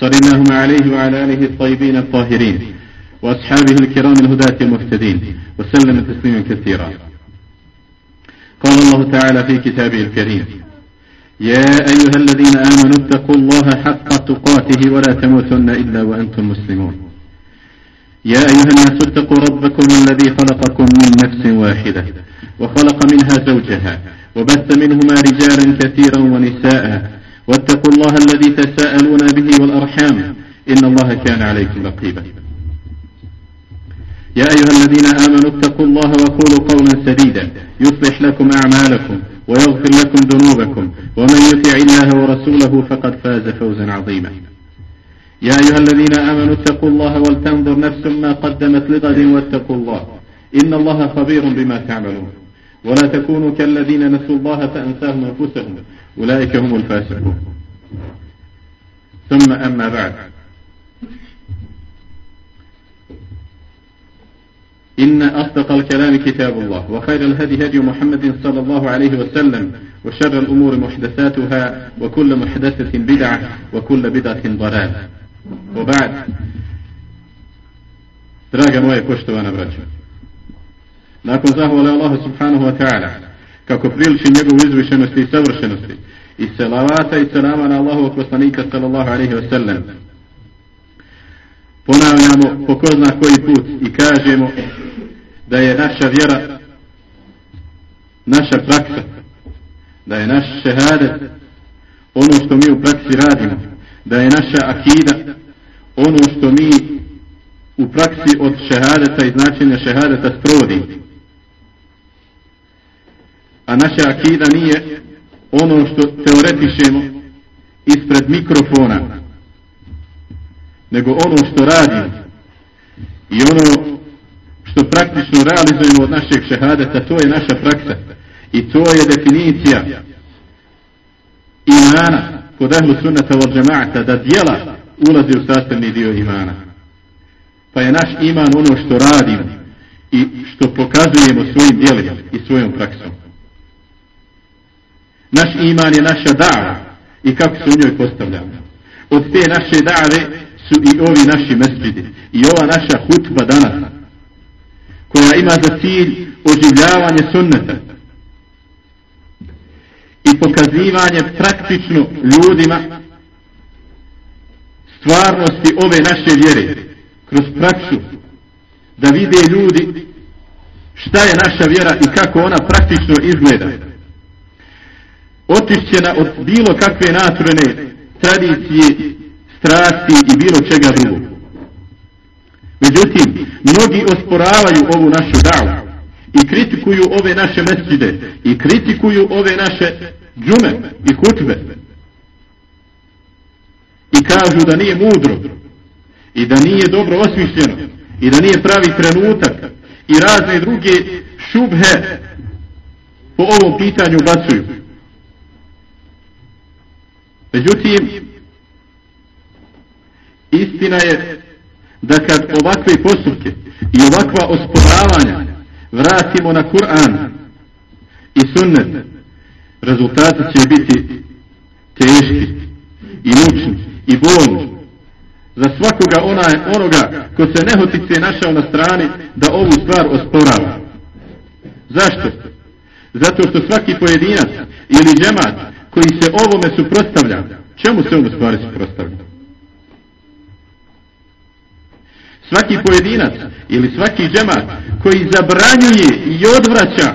صل اللهم عليه وعلى آله الطيبين الطاهرين وأصحابه الكرام الهداة المهتدين وسلم تسليما كثيرا. قال الله تعالى في كتابه الكريم يا أيها الذين آمنوا اتقوا الله حق تقاته ولا تموتن إلا وأنتم مسلمون. يا أيها الناس اتقوا ربكم الذي خلقكم من نفس واحدة وخلق منها زوجها وبث منهما رجالا كثيرا ونساء واتقوا الله الذي تساءلون به والأرحام. إن الله كان عليكم رقيبا. يا أيها الذين آمنوا اتقوا الله وقولوا قولا سديدا. يصلح لكم أعمالكم ويغفر لكم ذنوبكم. ومن يطع الله ورسوله فقد فاز فوزا عظيما. يا أيها الذين آمنوا اتقوا الله ولتنظر نفس ما قدمت لغد واتقوا الله. إن الله خبير بما تعملون. ولا تكونوا كالذين نسوا الله فأنساهم أنفسهم. أولئك هم الفاسقون. ثم أما بعد. إن أصدق الكلام كتاب الله وخير الهدي هدي محمد صلى الله عليه وسلم وشر الأمور محدثاتها وكل محدثة بدعة وكل بدعة ضلال وبعد. Draga moje poštovana braća, nakon zahvale Allaha subhanahu wa ta'ala, kako priliči njegovu izvišenosti i savršenosti, i selavata i selama na Allahovog poslanika sallallahu alaihi wa sallam, ponavljamo po ko zna koji put i kažemo da je naša vjera naša praksa da je naš šehadet ono što mi u praksi radimo da je naša akida ono što mi u praksi od šehadeta i značenja šehadeta sprovodi. A naša akida nije ono što teoretišemo ispred mikrofona, nego ono što radimo i ono što praktično realizujemo od našeg šehadeta, to je naša praksa. I to je definicija imana kod ahlu sunnata wal džema'ata da dijela ulazi u sastavni dio imana. Pa je naš iman ono što radimo i što pokazujemo svojim dijelima i svojom praksom. Naš iman je naša dava. I kako se u njoj postavljamo. Od te naše dave su i ovi naši mesđidi i ova naša hutba danas koja ima za cilj oživljavanje sunneta i pokazivanje praktično ljudima stvarnosti ove naše vjere kroz praksu da vide ljudi šta je naša vjera i kako ona praktično izgleda otišćena od bilo kakve naturene tradicije strasti i bilo čega drugog međutim mnogi osporavaju ovu našu davu i kritikuju ove naše mesjide i kritikuju ove naše džume i hutbe i kažu da nije mudro i da nije dobro osmišljeno i da nije pravi trenutak i razne druge šubhe po ovom pitanju bacuju. Međutim, istina je da kad ovakve postupke i ovakva osporavanja vratimo na Kur'an i sunnet, rezultati će biti teški i mučni i bolni za svakoga ona, onoga ko se nehotice našao na strani da ovu stvar osporava. Zašto? Zato što svaki pojedinac ili džemat koji se ovome suprostavlja, čemu se on u stvari suprostavlja? Svaki pojedinac ili svaki džemat koji zabranjuje i odvraća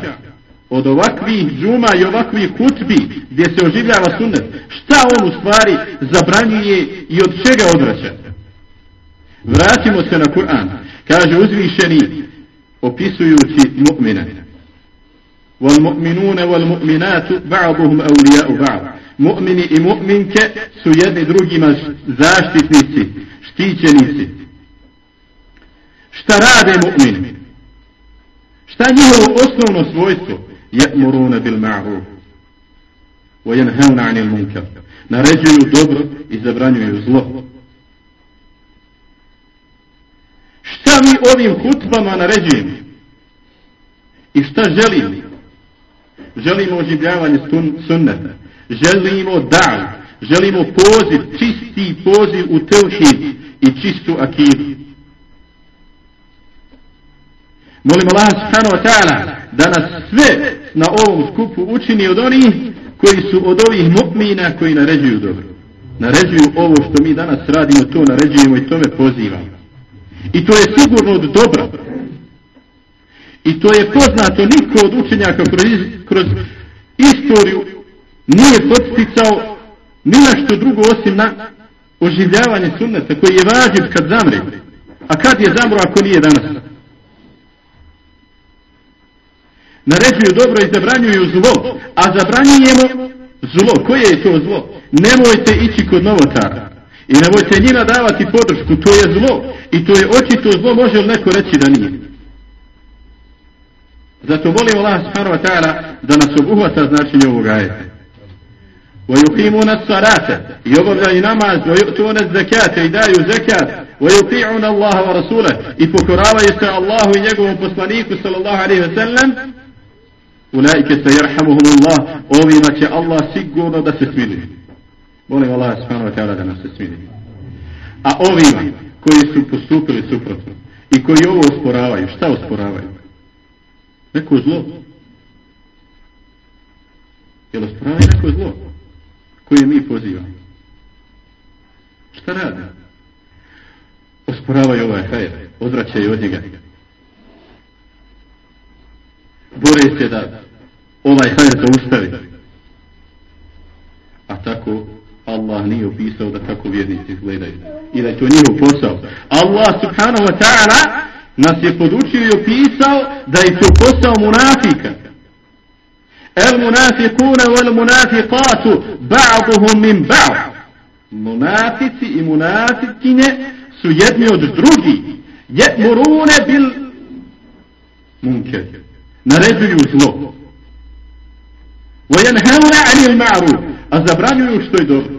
od ovakvih džuma i ovakvih hutbi gdje se oživljava sunnet, šta on u stvari zabranjuje i od čega odvraća? Vratimo se na Kur'an. Kaže uzvišeni opisujući mu'mine. Wal mu'minune wal mu'minatu ba'duhum awliya'u ba'd. Mu'mini i mu'minke su jedni drugima zaštitnici, štićenici. Šta rade mu'mini? Šta je njihovo osnovno svojstvo? يأمرون بالمعروف وينهون عن المنكر naređuju dobro i zabranjuju zlo. Šta mi ovim hutbama naređujemo? I šta želimo? Želimo oživljavanje sunneta. Želimo da. Želimo poziv, čisti poziv u tevhid i čistu akidu. Molim Allah subhanahu wa ta'ala da nas sve na ovom skupu učini od onih koji su od ovih mu'mina koji naređuju dobro. Naređuju ovo što mi danas radimo, to naređujemo i tome pozivamo. I to je sigurno od dobra. I to je poznato niko od učenjaka kroz, kroz istoriju nije podsticao ni na što drugo osim na oživljavanje sunneta koji je vađiv kad zamre. A kad je zamro ako nije danas? naređuju dobro i zabranjuju zlo, a zabranjujemo zlo. Koje je to zlo? Nemojte ići kod novotara i nemojte njima davati podršku, to je zlo. I to je očito zlo, može li neko reći da nije? Zato molim Allah subhanahu wa ta'ala da nas obuhvata značenje ovog ajeta. ويقيمون الصلاة يبغى نماز ويؤتون الزكاة يدايو زكاة ويطيعون الله ورسوله يفكراوا يسأل الله يجوا بصلانيك صلى الله عليه وسلم Ulajke se jerhamuhum Allah, ovima će Allah sigurno da se smiri. Molim Allah subhanahu wa ta'ala da nas se smiri. A ovima koji su postupili suprotno i koji ovo osporavaju, šta osporavaju? Neko zlo. Jel osporavaju neko zlo? Koje mi pozivamo? Šta rade? Osporavaju ovaj hajer, odvraćaju od njega bore se da ovaj hajr zaustavi. A tako Allah nije opisao da tako vjernici izgledaju. i da je to njihov posao. Allah subhanahu wa ta'ala nas je podučio i opisao da je to posao munafika. El munafikuna wal munafikatu ba'duhum min ba'd. Munafici i munafikinje su jedni od drugih. Je'murune bil munker. Naređuju zlo. وَيَنْهَوْنَ عَنِ الْمَعْرُوفِ A zabranjuju što je dobro.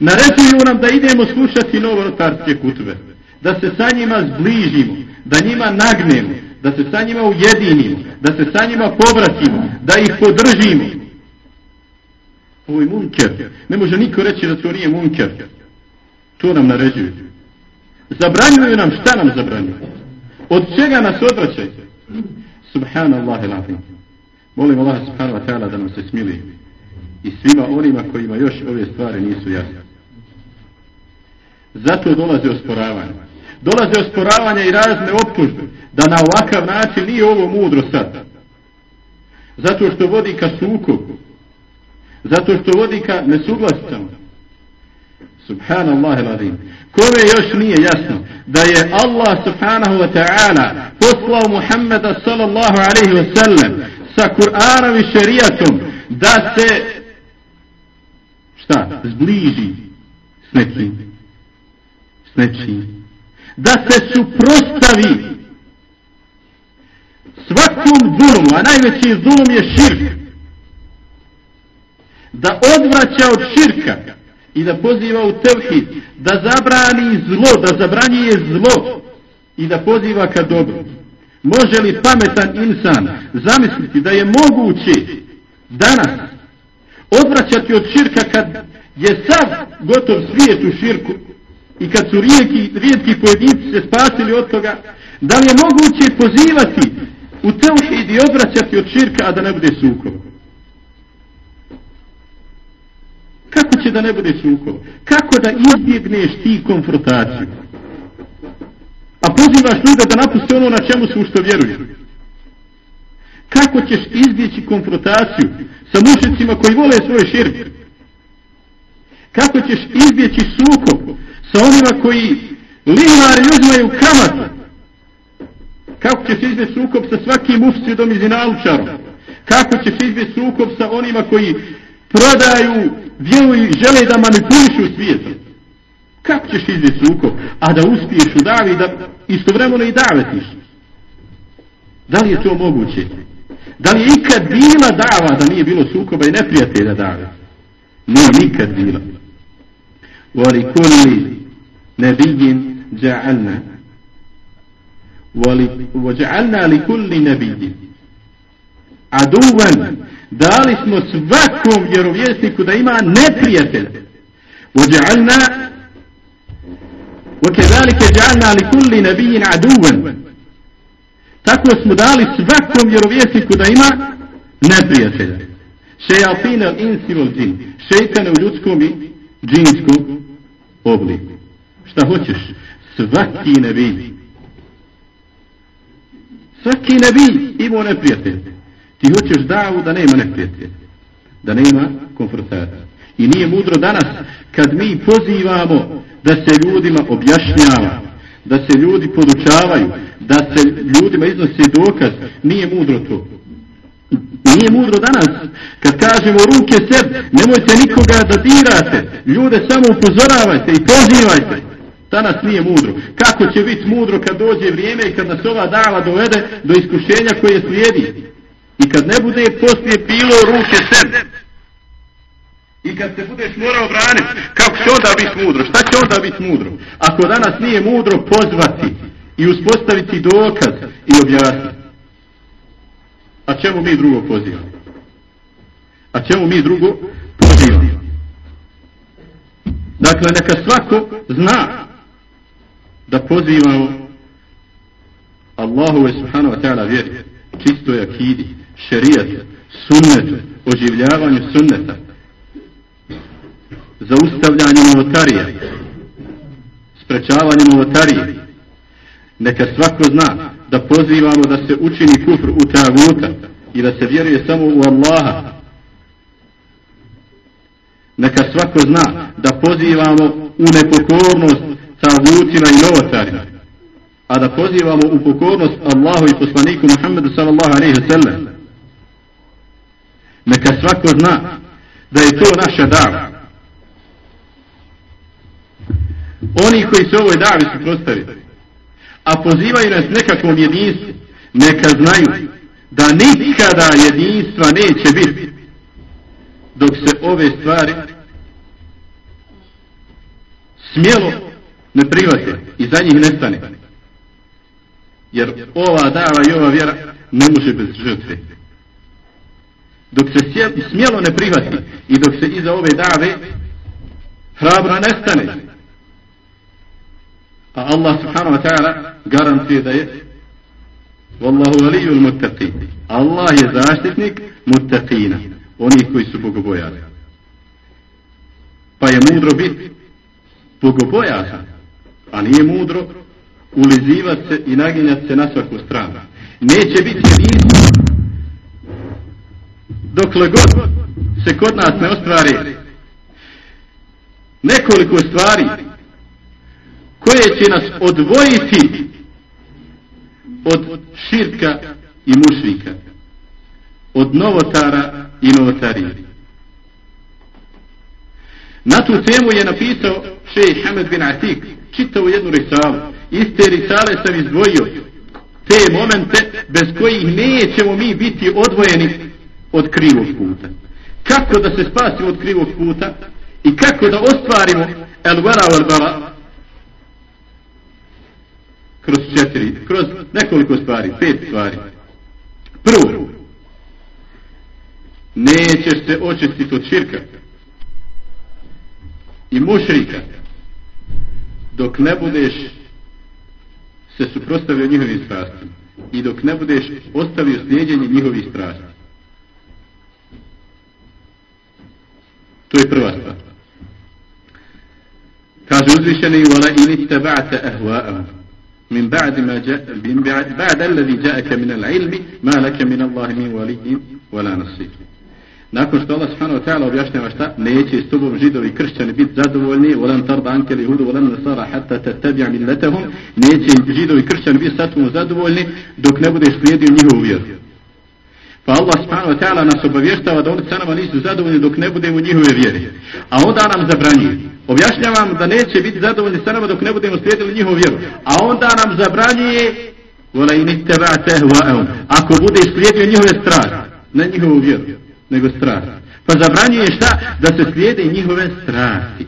Naređuju nam da idemo slušati novotarske kutve. Da se sa njima zbližimo. Da njima nagnemo. Da se sa njima ujedinimo. Da se sa njima povratimo. Da ih podržimo. Ovo je munker. Ne može niko reći da to nije munker. To nam naređuju. Zabranjuju nam šta nam zabranjuju. Od čega nas odvraćaju? Subhanallah il-Azim. Molim Allah subhanahu wa ta'ala da nam se smili i svima onima kojima još ove stvari nisu jasne. Zato dolaze osporavanje. Dolaze osporavanja i razne optužbe da na ovakav način nije ovo mudro sad. Zato što vodi ka sukobu. Zato što vodi ka nesuglasicama. Subhanallah ilazim. Kome još nije jasno da je Allah subhanahu wa ta'ala poslao Muhammeda sallallahu alaihi wa sallam sa Kur'anom i šerijatom da se šta? Zbliži s nekim. S nečim. Da se suprostavi svakom zulumu, a najveći zulum je širk. Da odvraća od širka i da poziva u tevhid, da zabrani zlo, da zabranjuje zlo i da poziva ka dobro. Može li pametan insan zamisliti da je moguće danas odvraćati od širka kad je sad gotov svijet u širku i kad su rijetki, rijetki pojedinci se spasili od toga, da li je moguće pozivati u teuhid i odvraćati od širka, a da ne bude sukob? Kako će da ne bude sukob? Kako da izbjegneš ti konfrontaciju? A pozivaš ljude da napuste ono na čemu su što vjeruju. Kako ćeš izbjeći konfrontaciju sa mušicima koji vole svoje širke? Kako ćeš izbjeći sukob sa onima koji limari uzmaju kamatu? Kako ćeš izbjeći sukob sa svakim ufsidom iz inalučarom? Kako ćeš izbjeći sukob sa onima koji prodaju, vjeruju i žele da manipulišu svijetom? Kako ćeš izbjeći sukob, a da uspiješ u davi da istovremeno i davetiš? Da li je to moguće? Da li je ikad bila dava da nije bilo sukoba i neprijatelja dave? Nije nikad bila. ولكل نبي جعلنا. وجعلنا لكل نبي. عدوا. دار اسم سباكم يرويسك دائما نبية وجعلنا وكذلك جعلنا لكل نبي عدوا. تكو اسم دار سباكم يرويسك دائما نبية شياطين الإنس والجن. شيطان وجودكم جنسكم. Oblik. šta hoćeš svaki nebi svaki nebi imao neprijatelj ti hoćeš davu da nema neprijatelj da nema konfrontacije. i nije mudro danas kad mi pozivamo da se ljudima objašnjava, da se ljudi podučavaju, da se ljudima iznose dokaz, nije mudro to. Nije mudro danas, kad kažemo ruke seb, nemojte nikoga da dirate, ljude samo upozoravajte i pozivajte. Danas nije mudro. Kako će biti mudro kad dođe vrijeme i kad nas ova dava dovede do iskušenja koje slijedi? I kad ne bude poslije bilo ruke sebe. I kad se budeš morao braniti, kako će onda biti mudro? Šta će onda biti mudro? Ako danas nije mudro pozvati i uspostaviti dokaz i objasniti. A čemu mi drugo pozivamo? A čemu mi drugo pozivamo? Dakle, neka svako zna da pozivamo Allahu subhanahu wa ta'ala vjeri, čistoj akidi, šerijat, sunnetu, oživljavanju sunneta, zaustavljanju novotarija, sprečavanju novotarije. Neka svako zna da pozivamo da se učini kufr u taguta i da se vjeruje samo u Allaha. Neka svako zna da pozivamo u nepokornost tagutima i novotarima, a da pozivamo u pokornost Allahu i poslaniku Muhammedu sallallahu alaihi wa sallam. Neka svako zna da je to naša dava. Oni koji se ovoj davi suprostavili, a pozivaju nas nekakvom jedinstvu, neka znaju da nikada jedinstva neće biti dok se ove stvari smjelo ne private i za njih nestane. Jer ova dava i ova vjera ne može bez žrtve. Dok se smjelo ne prihvati i dok se iza ove dave hrabro nestane. A Allah subhanahu wa ta'ala garantuje da je Wallahu valijul muttaqin. Allah je zaštitnik muttaqina. Oni koji su bogobojali. Pa je mudro biti bogobojazan. A nije mudro ulizivati se i naginjati se na svaku stranu. Neće biti jedinstvo dokle god se kod nas ne ostvari nekoliko stvari koje će nas odvojiti od širka i mušrika od novotara i novotarije na tu temu je napisao šejih Hamed bin Atik čitao jednu risalu Iste risale sam izdvojio. Te momente bez kojih nećemo mi biti odvojeni od krivog puta. Kako da se spasimo od krivog puta i kako da ostvarimo el vera el kroz četiri, kroz nekoliko stvari, pet stvari. Prvo, nećeš se očistiti od širka i mušrika dok ne budeš se suprostavio njihovim strastima i dok ne budeš ostavio slijedjenje njihovih strasti. To je prva stvar. Kaže uzvišeni wala in ittaba'ta ahwa'ahum من بعد ما جاء من بعد, بعد الذي جاءك من العلم ما لك من الله من ولي ولا نصير. Nakon što Allah subhanahu wa ta'ala objašnjava šta, neće s tobom židovi kršćani biti zadovoljni, volan tarda anke li hudu, volan nasara, hatta tattabi'a milletahum, neće židovi kršćani biti sa tobom zadovoljni, dok ne budeš slijedio njihovu vjeru. Pa Allah subhanahu wa ta'ala nas obavještava da oni sa nama nisu zadovoljni dok ne budemo njihove vjere. A onda nam zabranjuje. Objašnjavam da neće biti zadovoljni sa nama dok ne budemo slijedili njihovu vjeru. A onda nam zabranjuje Vola i nite Ako bude slijedio njihove strasti, ne njihovu vjeru, nego strasti. Pa zabranjuje šta? Da se slijede njihove strasti.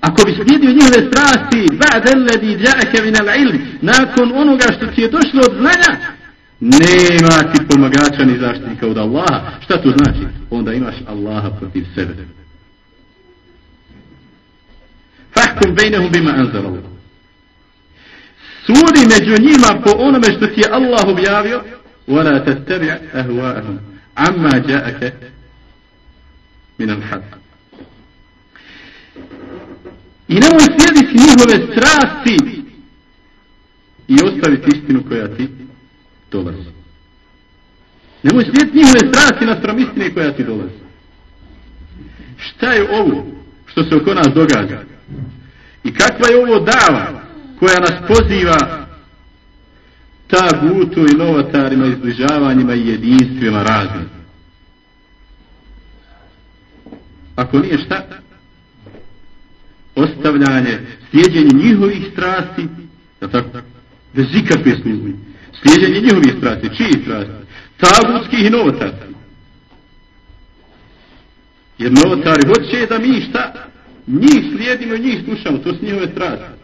Ako bi slijedio njihove strasti, ba'da alladhi ja'aka min al-ilm, nakon onoga što ti je došlo od znanja, nema ti pomagača ni zaštitnika od Allaha. Šta to znači? Onda imaš Allaha protiv sebe. Fahkum bejnehum bima anzal Sudi među njima po onome što ti je Allah objavio ولا تتبع أهواءهم عما جاءك من الحق I nemoj slijediti njihove strasti i ostaviti istinu koja ti dolazi. Nemoj slijediti njihove strasti na istine koja ti dolazi. Šta je ovo što se oko nas događa? I kakva je ovo dava koja nas poziva ta gutu i novotarima, izbližavanjima i jedinstvima raznim? Ako nije šta? Ostavljanje, slijedjenje njihovih strasti, da tako, bez ikakve službe slijedjenje njihovih strasti, čiji strasti? Tagutskih i novotarskih. Jer novotari hoće da mi šta? Njih slijedimo i njih slušamo, to su njihove strasti.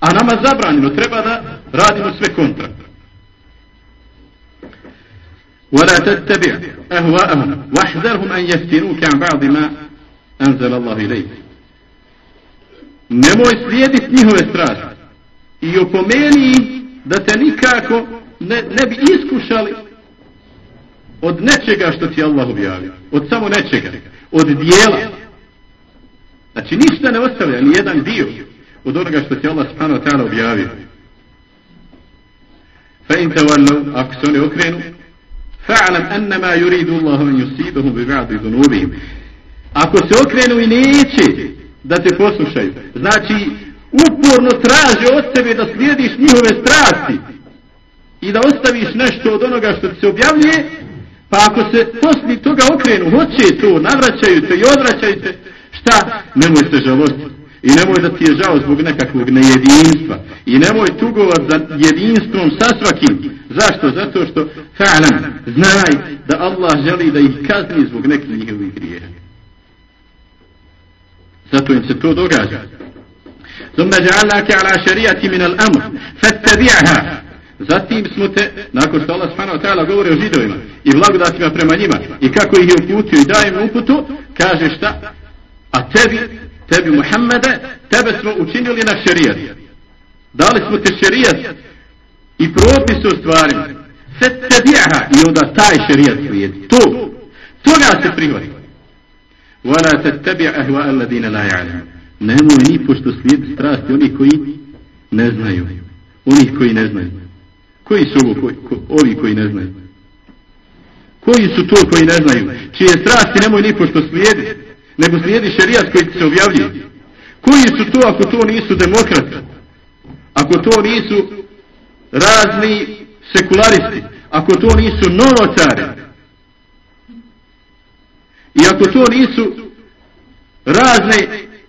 A nama zabranjeno, treba da radimo sve kontra. ولا تتبع أهواءهم واحذرهم أن يفتنوك عن بعض ما أنزل الله إليك nemoj slijediti njihove strasti i opomeni da te nikako ne, ne bi iskušali od nečega što ti Allah objavio. Od samo nečega. Od dijela. Znači ništa ne ostavlja, ni jedan dio od onoga što ti Allah subhanahu wa ta'ala objavio. Fa in tavallu, ako se oni okrenu, fa'alam annama yuridu Allahu an yusibahu bi ba'di dhunubihim. Ako se okrenu i neće da te poslušaju. Znači, uporno traže od tebe da slijediš njihove strasti i da ostaviš nešto od onoga što ti se objavljuje, pa ako se poslije toga okrenu, hoće to, navraćaju te i odvraćaju te, šta? Nemoj se žalostiti. I nemoj da ti je žao zbog nekakvog nejedinstva. I nemoj tugovat za jedinstvom sa svakim. Zašto? Zato što, fa'alam, znaj da Allah želi da ih kazni zbog nekih njihovih grijeha. Zato im se to događa. ثم جعلناك على شريعة من الأمر فاتبعها Zatim smo te, nakon što Allah subhanahu wa ta'ala govori o židovima i blagodatima prema njima i kako ih je uputio i daje im uputu, kaže šta? A tebi, tebi Muhammede, tebe smo učinili na šerijat. Dali smo te šerijat i propis u stvarima. tebiha i onda taj šerijat slijedi. To, toga se prihvati. Vala tettebi'a ahva alladine la ja'lam. Nemoj ni pošto slijedi strasti oni koji ne znaju. Oni koji ne znaju. Koji su ovo, koji, ko, ovi koji ne znaju? Koji su to koji ne znaju? Čije strasti nemoj ni pošto slijedi, nego slijedi šerijat koji se objavljuje. Koji su to ako to nisu demokrati? Ako to nisu razni sekularisti? Ako to nisu novotari? I ako to nisu razne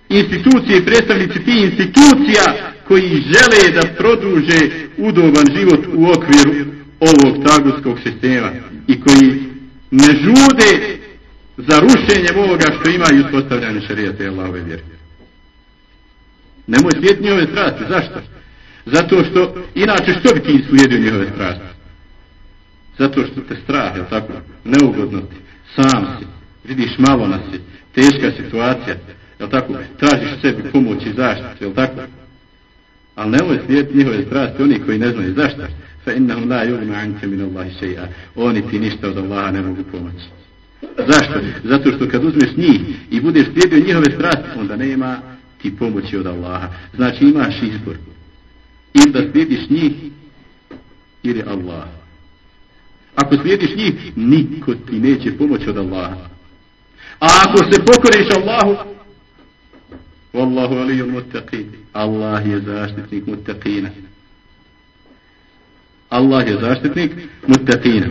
institucije i predstavnici tih institucija koji žele da produže udoban život u okviru ovog tagutskog sistema i koji ne žude za rušenjem ovoga što imaju uspostavljanje šarijata i Allahove vjere. Nemoj slijediti njihove strasti. Zašto? Zato što, inače što bi ti slijedio njihove strasti? Zato što te strah, je tako? Neugodno ti. Sam si. Vidiš malo nas si. Teška situacija. Je tako? Tražiš sebi pomoć i zaštitu. Je tako? Ali nemoj slijediti njihove strasti, oni koji ne znaju zašto. Fa innahum la yugna anka min Allahi shay'a. Oni ti ništa od Allaha ne mogu pomoći. Zašto? Zato što kad uzmeš njih i budeš slijedio njihove strasti, onda nema ti pomoći od Allaha. Znači imaš izbor. Ili da slijediš njih, ili Allah. Ako slijediš njih, niko ti neće pomoći od Allaha. A ako se pokoriš Allahu, Wallahu aliju muttaqin. Allah je zaštitnik muttaqina. Allah je zaštitnik muttaqina.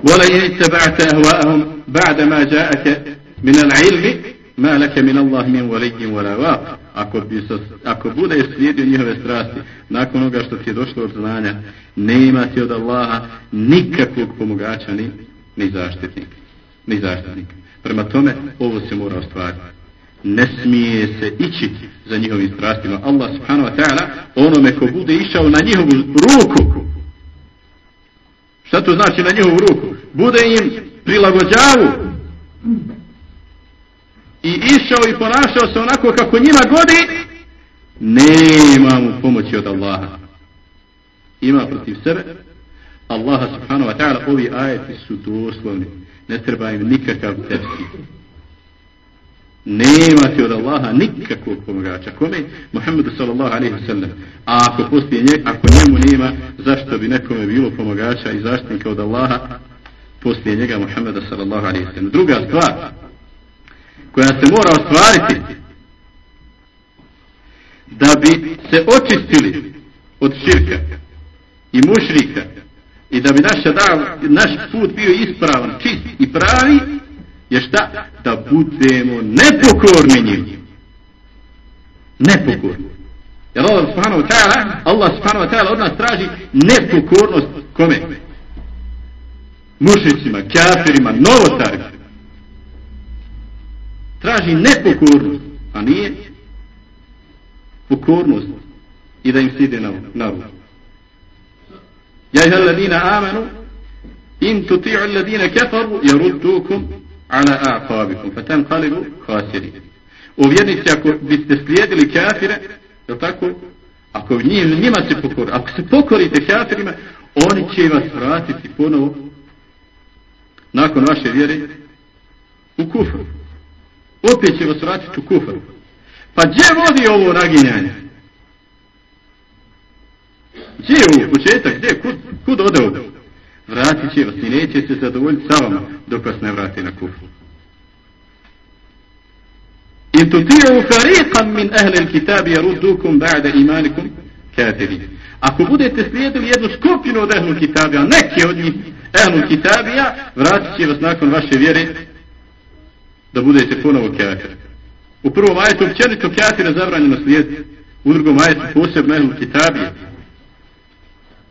ولئن اتبعت أهواءهم بعدما جاءك من العلم ما لك من الله من ولي ولا واق ako, bi sa, ako bude slijedio njihove strasti nakon onoga što ti je došlo od znanja nema ti od Allaha nikakvog pomogača ni, ni zaštitnik ni zaštitnik prema tome ovo se mora ostvariti ne smije se ići za njihovim strastima. Allah subhanahu wa ta'ala onome ko bude išao na njihovu ruku. Šta to znači na njihovu ruku? Bude im prilagođavu i išao i ponašao se onako kako njima godi, nema mu pomoći od Allaha. Ima protiv sebe Allaha subhanahu wa ta'ala ovi ajeti su doslovni. Ne treba im nikakav tepsi nema ti od Allaha nikakvog pomagača. Kome? Muhammedu sallallahu alaihi wa sallam. A ako poslije ako njemu nema, zašto bi nekome bilo pomagača i zaštitnika od Allaha poslije njega Muhammeda sallallahu alaihi sallam. Druga stvar koja se mora ostvariti da bi se očistili od širka i mušrika i da bi naša da, naš put bio ispravan, čist i pravi je šta? Da budemo nepokorni njim. Nepokorni. Jer Allah subhanahu wa ta'ala, Allah subhanahu wa ta'ala od nas traži nepokornost kome? Mušicima, kafirima, novotarima. Traži nepokornost, a nije pokornost i da im side na, na ruku. Ja alladina amanu in tuti'u alladina kafaru yaruddukum ala aqabikum fatanqalibu khasirin. O vjernici ako biste slijedili kafire, je tako? Ako njim, njima se pokorite, ako se pokorite kafirima, oni će vas vratiti ponovo nakon vaše vjere u kufr. Opet će vas vratiti u kufr. Pa gdje vodi ovo naginjanje? Gdje je ovo početak? Gdje? Kud, kud ode ovo? vratit će vas i neće se zadovoljiti sa vama dok vas ne vrati na kufru. In tutiju fariqan min ahli al-kitab yaruddukum ba'da imanikum kafirin. Ako budete slijedili jednu skupinu od ahlul kitabi, a neke od njih ehlul kitabija, vratit će vas nakon vaše vjere da budete ponovo kafir. U prvom ajetu općenito kafir je zabranjeno slijediti. U drugom ajetu posebno ehlul kitabija.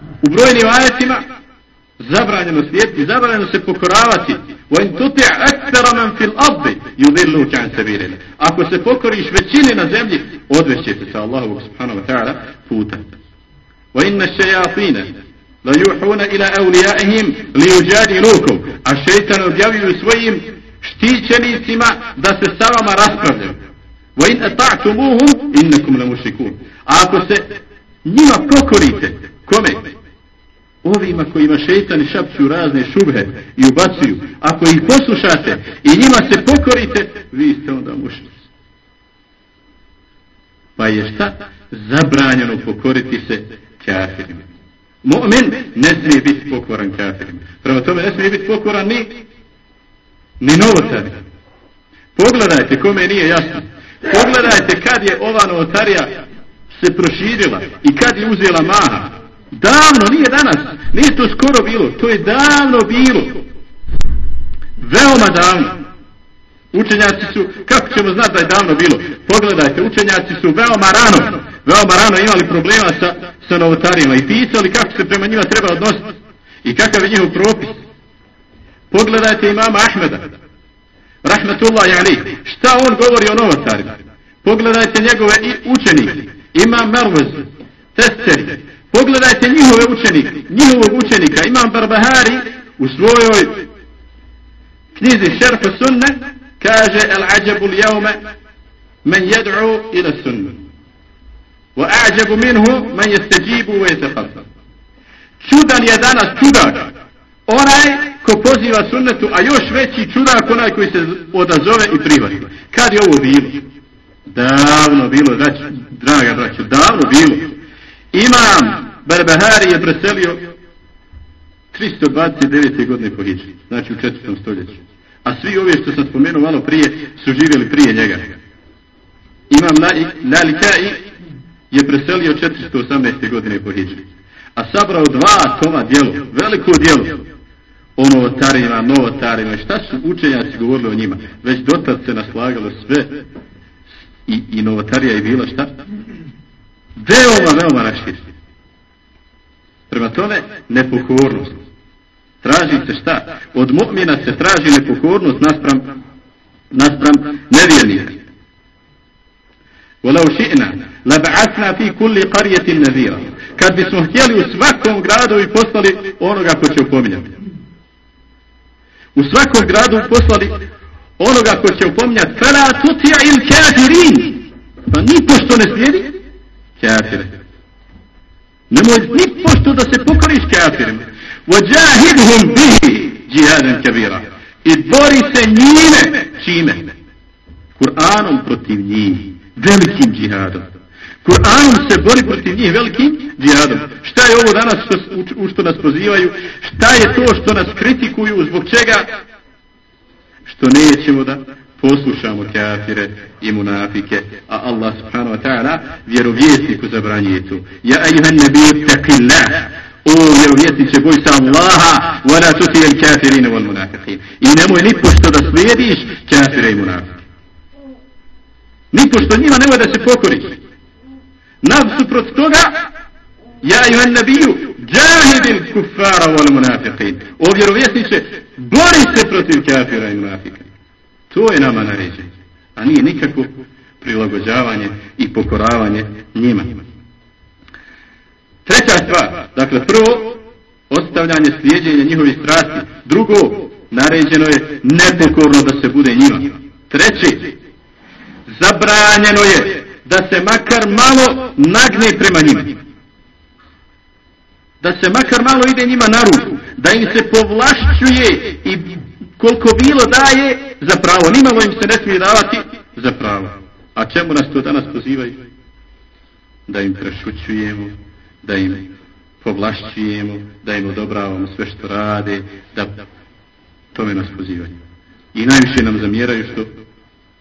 U brojnim ajetima zabranjeno slijediti, zabranjeno se pokoravati. Wa تُطِعْ tuti' akthara man fil ardi yudilluka an. Ako se pokoriš većini na zemlji, odveće se sa Allahovog subhanahu wa ta'ala puta. Wa الشَّيَاطِينَ ash-shayatin la yuhuna ila awliyaihim li yujadilukum. A šejtan objavljuju svojim štićenicima da se sa vama raspravljaju. Wa in ata'tumuhum innakum la mushrikun. A ako se njima pokorite, kome? ovima kojima šeitani šapću razne šubhe i ubacuju, ako ih poslušate i njima se pokorite, vi ste onda mušnici. Pa je šta? Zabranjeno pokoriti se kafirima. Mu'min ne smije biti pokoran kafirima. Prema tome ne smije biti pokoran ni ni novotari. Pogledajte kome nije jasno. Pogledajte kad je ova novotarija se proširila i kad je uzela maha. Davno, nije danas. Nije to skoro bilo. To je davno bilo. Veoma davno. Učenjaci su, kako ćemo znati da je davno bilo? Pogledajte, učenjaci su veoma rano, veoma rano imali problema sa, sa novotarijama i pisali kako se prema njima treba odnositi i kakav je njihov propis. Pogledajte imama Ahmeda, rahmetullahi ali, šta on govori o novotarima? Pogledajte njegove učenike, imam Mervez, Testeri, Pogledajte njihove učenike, njihovog učenika, Imam Barbahari u svojoj knjizi Šerfa Sunne kaže El ađabu ljevme men jed'u ila sunnu. Wa a'đabu minhu men jesteđibu ve jetekasa. Čudan je danas čudak. Onaj ko poziva sunnetu, a još veći čudak onaj koji se odazove i privati. Kad je ovo bilo? Davno bilo, znači, draga braću, davno bilo. Imam Barbahari je preselio 329. godine po Hidži, znači u 4. stoljeću. A svi ove što sam spomenuo malo prije su živjeli prije njega. Imam Lalikai je preselio 418. godine po Hidžri. A sabrao dva toma dijelo, veliko dijelo, ono o novotarima, novotarima. Šta su učenjaci govorili o njima? Već dotad se naslagalo sve i, i novotarija je bila šta? Veoma, veoma raširsti. Prema tome, nepokornost. Traži se šta? Od mu'mina se traži nepokornost naspram, naspram nevjernika. Walau ši'na, lab'asna fi kulli qarijetin nazira. Kad bismo htjeli u svakom gradu i poslali onoga ko će upominjati. U svakom gradu poslali onoga ko će upominjati. Fela tutija il kafirin. Pa ni pošto ne slijedi, kafire. Nemoj ni pošto da se pokoriš kafirima. Vajahidhum bihi džihadan kabira. I bori se njime. Čime? Kur'anom protiv njih. Velikim džihadom. Kur'anom se bori protiv njih velikim džihadom. Šta je ovo danas što, u, što nas pozivaju? Šta je to što nas kritikuju? Zbog čega? Što nećemo da poslušamo kafire i munafike, a Allah subhanahu wa ta'ala vjerovjesniku zabranjuje to. Ja ayuhan nabiju taqillah, o vjerovjesniče boj sa Allaha, vada tuti il kafirine wal munafiqin. I nemoj ni pošto da slijediš kafire i munafiqin. Ni pošto njima nemoj da se pokoriš. Nasuprot toga, ja ayuhan nabiju, džahidil kufara wal munafiqin. O vjerovjetniče, bori se protiv kafira i munafika. To je nama naređenje. A nije nikako prilagođavanje i pokoravanje njima. Treća stvar. Dakle, prvo, ostavljanje slijedjenja njihovih strasti. Drugo, naređeno je nepokorno da se bude njima. Treći, zabranjeno je da se makar malo nagne prema njima. Da se makar malo ide njima na ruku. Da im se povlašćuje i koliko bilo daje za pravo. Nimalo im se ne smije davati za pravo. A čemu nas to danas pozivaju? Da im prešućujemo, da im povlašćujemo, da im odobravamo sve što rade, da tome nas pozivaju. I najviše nam zamjeraju što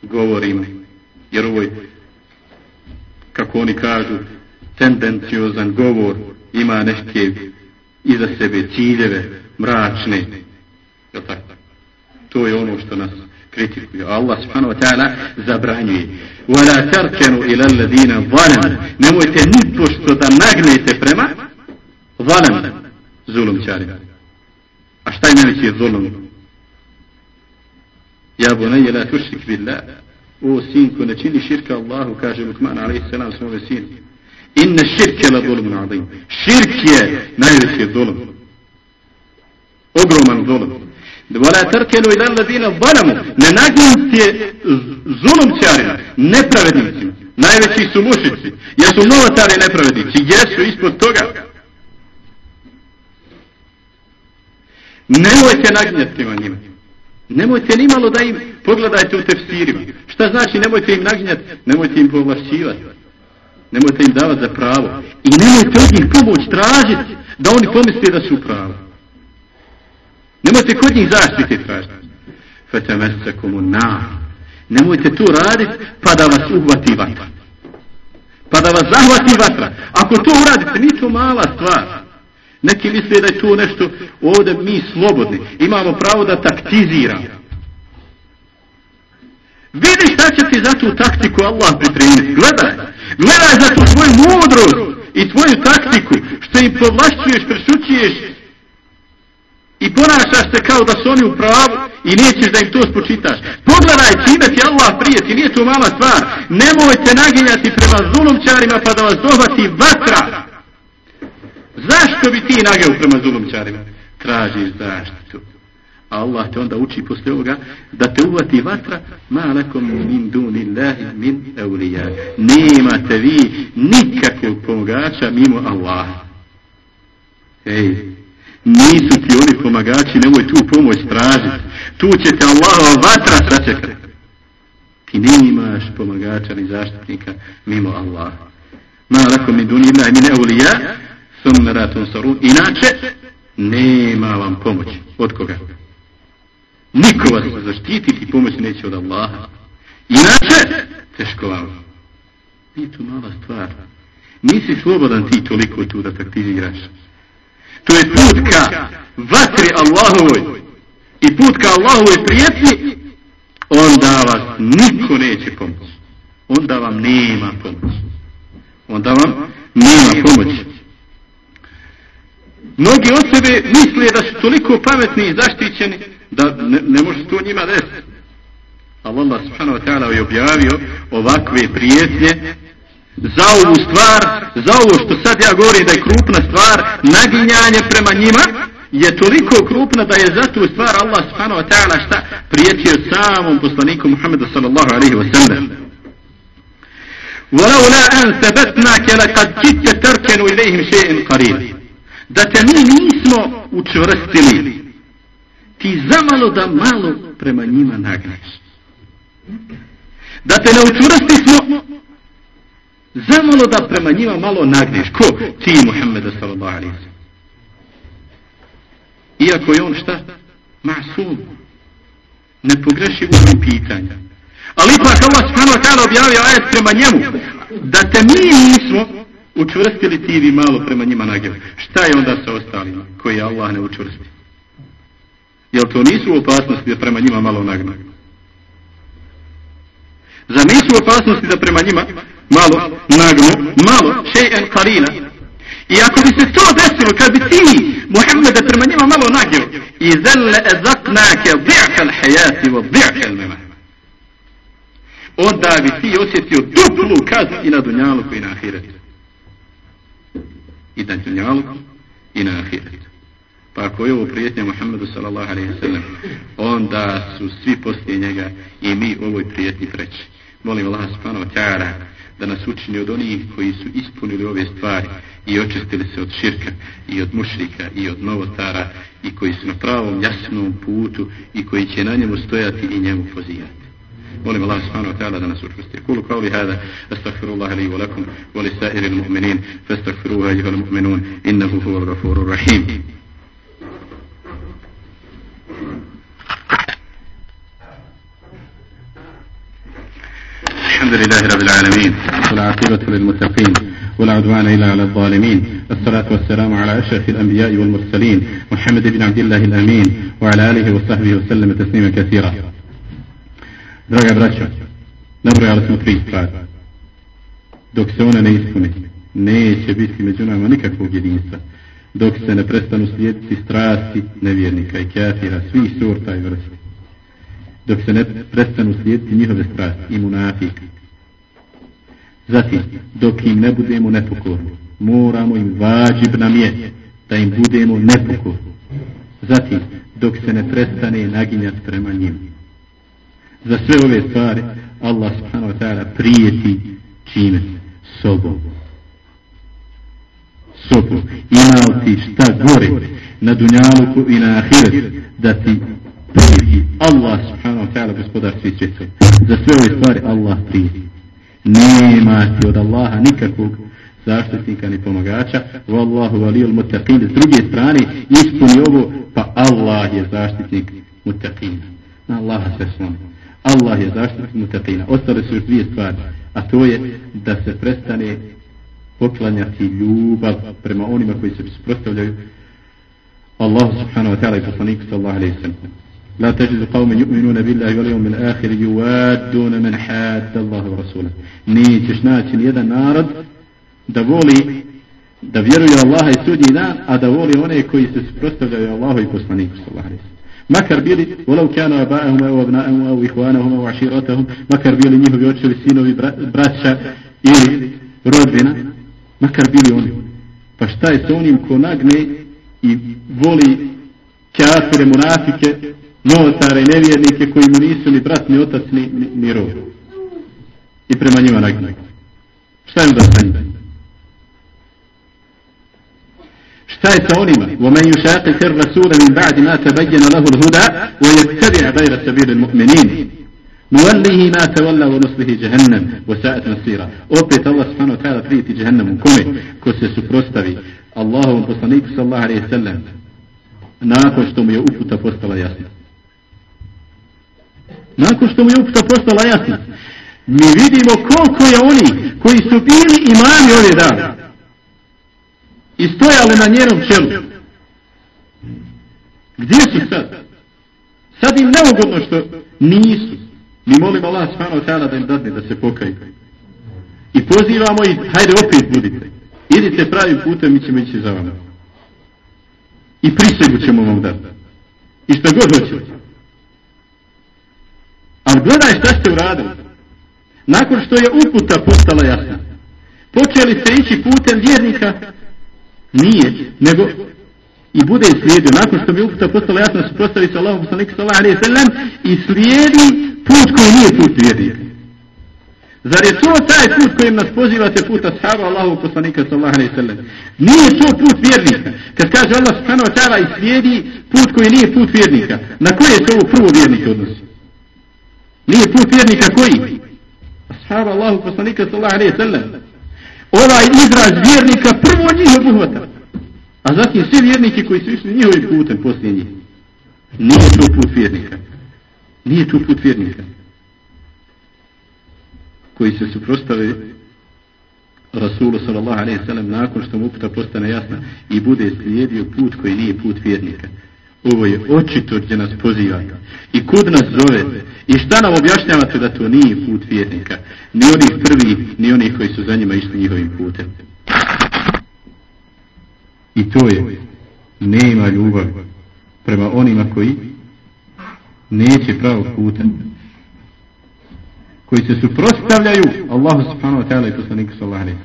govorimo Jer ovo je, kako oni kažu, tendenciozan govor, ima neke iza sebe ciljeve, mračne. Je tako? To je ono što nas kritikuje. Allah subhanahu wa ta'ala zabranjuje. وَلَا تَرْكَنُوا إِلَى الَّذِينَ ظَلَمُ Nemojte ni pošto da nagnete prema ظلم zulum čarima. A šta je najveći zulum? Ja bunaj, la tušrik billah. O sinko, ne čini širka Allahu, kaže Lukman, alaihi salam, svome sinu. Inna širke la zulum nadim. Širk je najveći zulum. Ogroman zulum. ولا تركنوا ila الذين ظلموا Ne nagnite zulumčarima, nepravednicima. Najveći su mušici. Jesu novotari nepravednici. Jesu ispod toga. Nemojte nagnjati prema njima. Nemojte ni malo da im pogledajte u tefsirima. Šta znači nemojte im nagnjati? Nemojte im povlašćivati. Nemojte im davati za pravo. I nemojte od njih pomoć tražiti da oni pomisle da su pravo. Nemojte kod njih zaštite tražiti. Fete mese na. Nemojte tu raditi pa da vas uhvati vatra. Pa da vas zahvati vatra. Ako to uradite, nije to mala stvar. Neki misle da je to nešto ovdje mi slobodni. Imamo pravo da taktiziramo. Vidi šta će ti za tu taktiku Allah pripremiti. Gledaj. Gledaj za tu svoju mudrost i tvoju taktiku. Što im povlašćuješ, prešućuješ i ponašaš se kao da su oni u pravu i nećeš da im to spočitaš. Pogledaj čime ti Allah prijeti. Nije to mala stvar. Nemojte naginjati prema zulumčarima pa da vas dohvati vatra. Zašto bi ti nageo prema zulumčarima? Tražiš zaštitu. A Allah te onda uči posle ovoga da te uvati vatra ma lakom min duni min eulija. Nemate vi nikakvog pomogača mimo Allaha. Ej, nisu ti oni pomagači, nemoj tu pomoć tražiti. Tu će te Allahova vatra sačekati. Ti nemaš pomagača ni zaštitnika mimo Allaha. Ma lakom min duni Allahi min awliya thumma ratun sarun. Inače, nema vam pomoći. Od koga? Niko vas zaštititi pomoć neće od Allaha. Inače, teško vam. Nije to mala stvar. Nisi slobodan ti toliko tu da taktiziraš. To je put ka vatri Allahovoj i put ka Allahovoj prijetni, onda vas niko neće pomoći. Onda vam nema pomoći. Onda vam nema pomoći. Mnogi od sebe misle da su toliko pametni i zaštićeni da ne, ne može to njima desiti. Ali Allah subhanahu wa ta'ala je objavio ovakve prijetnje za ovu stvar, za ovo što sad ja govorim da je krupna stvar, naginjanje prema njima je toliko krupna da je za tu stvar Allah subhanahu wa ta'ala šta prijetio samom poslaniku Muhammedu sallallahu alaihi wa sallam. ولولا أن ثبتناك لقد جئت تركن إليهم شيء قريب da te mi nismo učvrstili ti zamalo da malo prema njima nagneš da te ne učvrsti smo zamalo da prema njima malo nagneš ko? ti Muhammed sallallahu alaihi iako je on šta? masum ne pogreši u ovim pitanja ali ipak Allah subhanahu wa ta'ala objavio ajet prema njemu da te mi nismo učvrstili ti vi malo prema njima nagel. Šta je onda sa ostalima koji Allah ne učvrsti? Jel to nisu opasnosti da prema njima malo nagnu? Zar nisu opasnosti da prema njima malo nagnu, malo, še'en karina. I ako bi se to desilo, kad bi ti, Muhammed, prema njima malo nagio, i zelle ezaknake bi'ka l'hajati wa bi'ka l'mema. Onda bi ti osjetio duplu kaznu i na dunjaluku i na ahiretu i na dunjaluku i na ahiretu. Pa ako je ovo prijetnje Muhammedu sallallahu alaihi sallam, onda su svi poslije njega i mi ovoj prijetnji preći. Molim Allah subhanahu wa ta'ala da nas učini od onih koji su ispunili ove stvari i očistili se od širka i od mušrika i od novotara i koji su na pravom jasnom putu i koji će na njemu stojati i njemu pozivati. molim Allah subhanahu wa ta'ala da nas učvrsti. Kulu qawli hada, astagfirullah li volakum, voli wa li sa'iril mu'minin, fastaghfiruhu ayyuhal mu'minun, innahu huwal ghafurur rahim. الحمد لله رب العالمين. والعاقبة للمتقين ولا عدوان إلا على الظالمين. الصلاة والسلام على أشرف الأنبياء والمرسلين محمد بن عبد الله الأمين وعلى آله وصحبه وسلم تسليما كثيرا. دراجة براجة نبري على اسم فريد فات دوك نيسوني نيش بيسي مجنع منككو جدينسا دوك سنة برستانو سليتي استراسي نبيرنكا كافرة سوي سورتا يورسي dok se ne prestanu slijediti njihove strasti i munafik, Zatim, dok im ne budemo nepokorni, moramo im vađib nam je da im budemo nepokorni. Zatim, dok se ne prestane naginjati prema njim. Za sve ove stvari Allah subhanahu wa ta'ala prijeti čime? Sobom. Sobom. Imao ti šta gore na dunjaluku i na ahiret da ti prijeti. Allah subhanahu wa ta'ala gospodar svi svjetov. Za sve ove stvari Allah prijeti. Nema ti od Allaha nikakvog zaštitnika ni pomagača. Wallahu waliyul mutaqin. S druge strane ispuni ovo pa Allah je zaštitnik mutaqina. Na Allaha se sloni. Allah je zaštitnik mutaqina Ostale su još dvije stvari, a to je da se prestane poklanjati ljubav prema onima koji se suprotstavljaju Allahu subhanahu wa ta'ala i poslaniku sallahu alaihi sallam. لا تجد قوم يؤمنون بالله واليوم الآخر يوادون من حاد الله ورسوله نيتش ناچن jedan narod da voli da vjeruje Allah i sudnji dan a da voli one koji se suprotstavljaju Allahu i poslaniku sallallahu alejhi ve makar bili ولو كانوا اباءهم او ابناءهم او اخوانهم او عشيرتهم makar bili njihovi očevi sinovi braća ili rodbina makar bili oni pa šta je sa onim ko nagne i voli kafire, munafike novotare, nevjernike koji mu nisu ni brat, ni otac, ni, ni, ni rod i prema njima nagne šta im da sa njima šta je sa onima ومن يشاقق الرسول من بعد ما تبين له الهدى ويتبع غير سبيل المؤمنين نوله ما تولى ونصله جهنم وساءت مصيرا opet Allah subhanahu wa ta'ala prijeti jahannamom kome ko se suprostavi Allahovom poslaniku sallallahu alaihi sallam nakon što mu je uputa postala jasna nakon što mu je uputa postala jasna mi vidimo koliko je oni koji su bili imami ove dane i stojali na njenom čelu. Gdje su sad? Sad im neugodno što nisu. Mi molimo Allah subhanahu wa ta'ala da im dadne da se pokaju. I pozivamo ih, hajde opet budite. Idite pravim putem, mi ćemo ići za vama. I prisegu ćemo vam dati. I što god hoćete. Ali gledaj šta ste uradili. Nakon što je uputa postala jasna. Počeli ste ići putem vjernika Nije, nego i bude slijedio. Nakon što bi uputa postala jasna, suprostavi se Allahom poslaniku sallahu alaihi sallam i slijedi put koji nije put vjernika. Zar je to taj put kojim nas pozivate put ashaba Allahu poslanika sallahu alaihi sallam? Nije to put vjernika. Kad kaže Allah subhanahu wa ta'ala i slijedi put koji nije put vjernika. Na koje se ovo prvo vjernike odnosi? Nije put vjernika koji? Ashaba Allahu poslanika sallallahu alaihi sallam ovaj izraz vjernika prvo njih obuhvata. A zatim svi vjernike koji su išli njihovim putem poslije njih. Nije to put vjernika. Nije to put vjernika. Koji se suprostave Rasulu sallallahu alaihi sallam nakon što mu uputa postane jasna i bude slijedio put koji nije put vjernika. Ovo je očito gdje nas poziva I kud nas zove I šta nam objašnjavate da to nije put vjernika? Ni onih prvi, ni onih koji su za njima išli njihovim putem. I to je nema ljubav prema onima koji neće pravog puta. Koji se suprostavljaju Allahu subhanahu wa ta'ala i poslaniku sallahu alaihi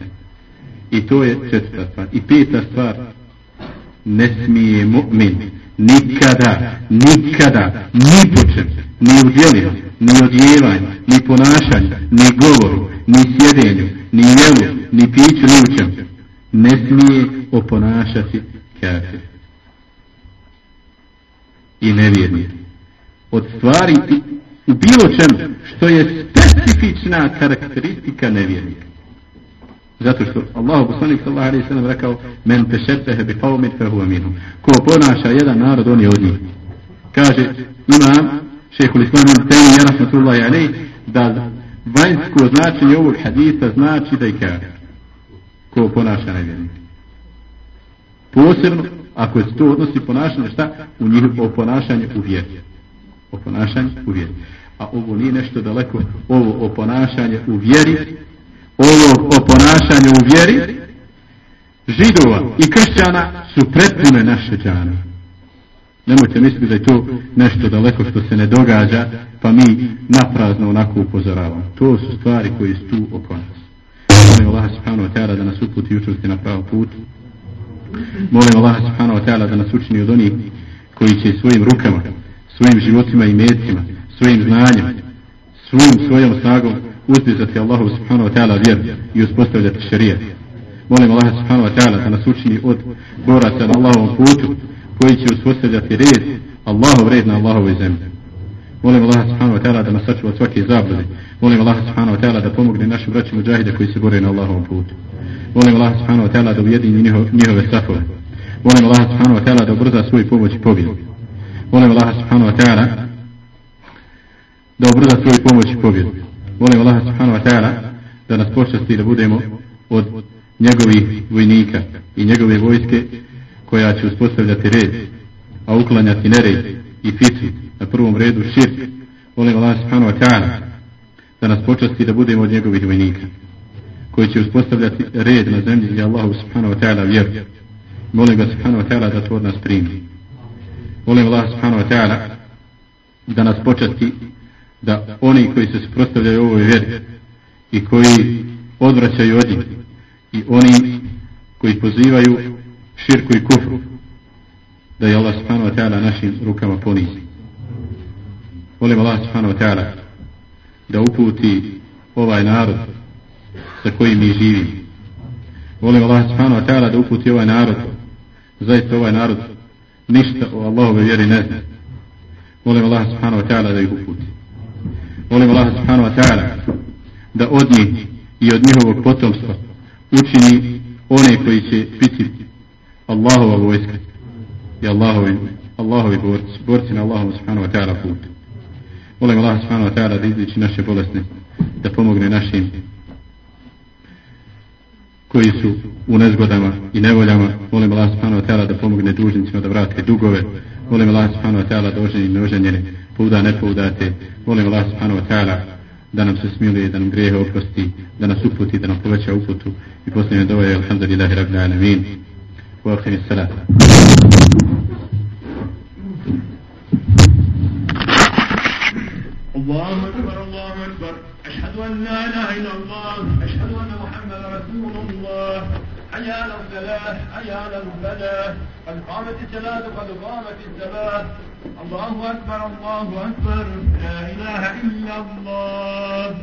I to je četvrta stvar. I peta stvar ne smije mu'min nikada, nikada, ni počem, ni u djelima, ni odjevanju, ni ponašanju, ni govoru, ni sjedenju, ni jelu, ni piću, ni učem, ne smije oponašati kafir. I nevjerni. Od stvari u bilo čemu što je specifična karakteristika nevjernika. Zato što Allah poslanik sallallahu alejhi ve sellem rekao men tashabbaha bi qaumin fa huwa minhum. Ko ponaša jedan narod on je od njih. Kaže imam Šejhul Islam ibn Taymiyyah rahmetullahi alejhi da vanjsko značenje ovog hadisa znači da je kafir ko ponaša nevjernike. Posebno, ako se to odnosi ponašanje, šta? U njih o ponašanje u vjeri. O ponašanje u vjeri. A ovo nije nešto daleko, ovo o ponašanje u vjeri, ovo o ponašanju u vjeri, židova i kršćana su pretpune naše džane. Nemojte misliti da je to nešto daleko što se ne događa, pa mi naprazno onako upozoravamo. To su stvari koje su tu oko nas. Molim Allah subhanahu wa ta'ala da nas uputi i učusti na pravom put. Molim Allah subhanahu wa ta'ala da nas učini od onih koji će svojim rukama, svojim životima i medicima, svojim znanjem, svojim svojom snagom uzdizati Allahu subhanahu wa ta'ala vjer i uspostavljati šarijet. Molim Allah subhanahu wa ta'ala da nas učini od boraca na Allahovom putu koji će uspostavljati red, Allahov red na Allahovoj zemlji. Molim Allah subhanahu wa ta'ala da nas sačuva od svake zablude. Molim Allah subhanahu wa ta'ala da pomogne našim braćima džahide koji se bore na Allahovom putu. Molim Allah subhanahu wa ta'ala da ujedini njiho, njihove safove. Molim Allah subhanahu wa ta'ala da ubrza svoj pomoć i pobjedu. Molim Allah subhanahu wa ta'ala da ubrza svoj pomoć i pobjedu. Molim Allah subhanahu wa ta'ala da nas počasti da budemo od njegovih vojnika i njegove vojske koja će uspostavljati red, a uklanjati nered i fitri, na prvom redu širk. Molim Allah subhanahu wa ta'ala da nas počasti da budemo od njegovih vojnika koji će uspostavljati red na zemlji gdje Allah subhanahu wa ta'ala vjeru. Molim ga subhanahu wa ta'ala da to od nas primi. Molim Allah subhanahu wa ta'ala da nas počasti da oni koji se suprostavljaju ovoj vjeri i koji odvraćaju od njih i oni koji pozivaju širku i kufru da je Allah subhanahu wa ta'ala našim rukama ponizi. Molim Allah subhanahu wa ta'ala da uputi ovaj narod sa kojim mi živimo. Molim Allah subhanahu wa ta'ala da uputi ovaj narod. Zaista ovaj narod ništa o Allahove vjeri ne zna. Molim Allah subhanahu wa ta'ala da ih uputi. Molim Allah subhanahu wa ta'ala da od njih i od njihovog potomstva učini one koji će biti Allahova vojska i Allahovi, Allahovi borci, borci na Allahom subhanahu wa ta'ala put. Molim Allah subhanahu wa ta'ala da izliči naše bolesne, da pomogne našim koji su u nezgodama i nevoljama. Molim Allah subhanahu wa ta'ala da pomogne dužnicima da vrate dugove. Molim Allah subhanahu wa ta'ala da oženi neoženjene, pouda nepoudate. Molim Allah subhanahu wa ta'ala da nam se smiluje, da nam grehe oprosti, da nas uputi, da nam poveća uputu. I posljednje dovoje, alhamdulillahi rabbil alamin. وأقم الصلاة الله أكبر الله أكبر أشهد أن لا إله إلا الله أشهد أن محمد رسول الله حي على الفلاح حي على الفلاح قد قامت الصلاة قد قامت الصلاة الله أكبر الله أكبر. لا إله إلا الله.